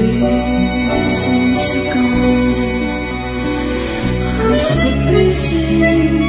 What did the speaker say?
i'm rustic reasons.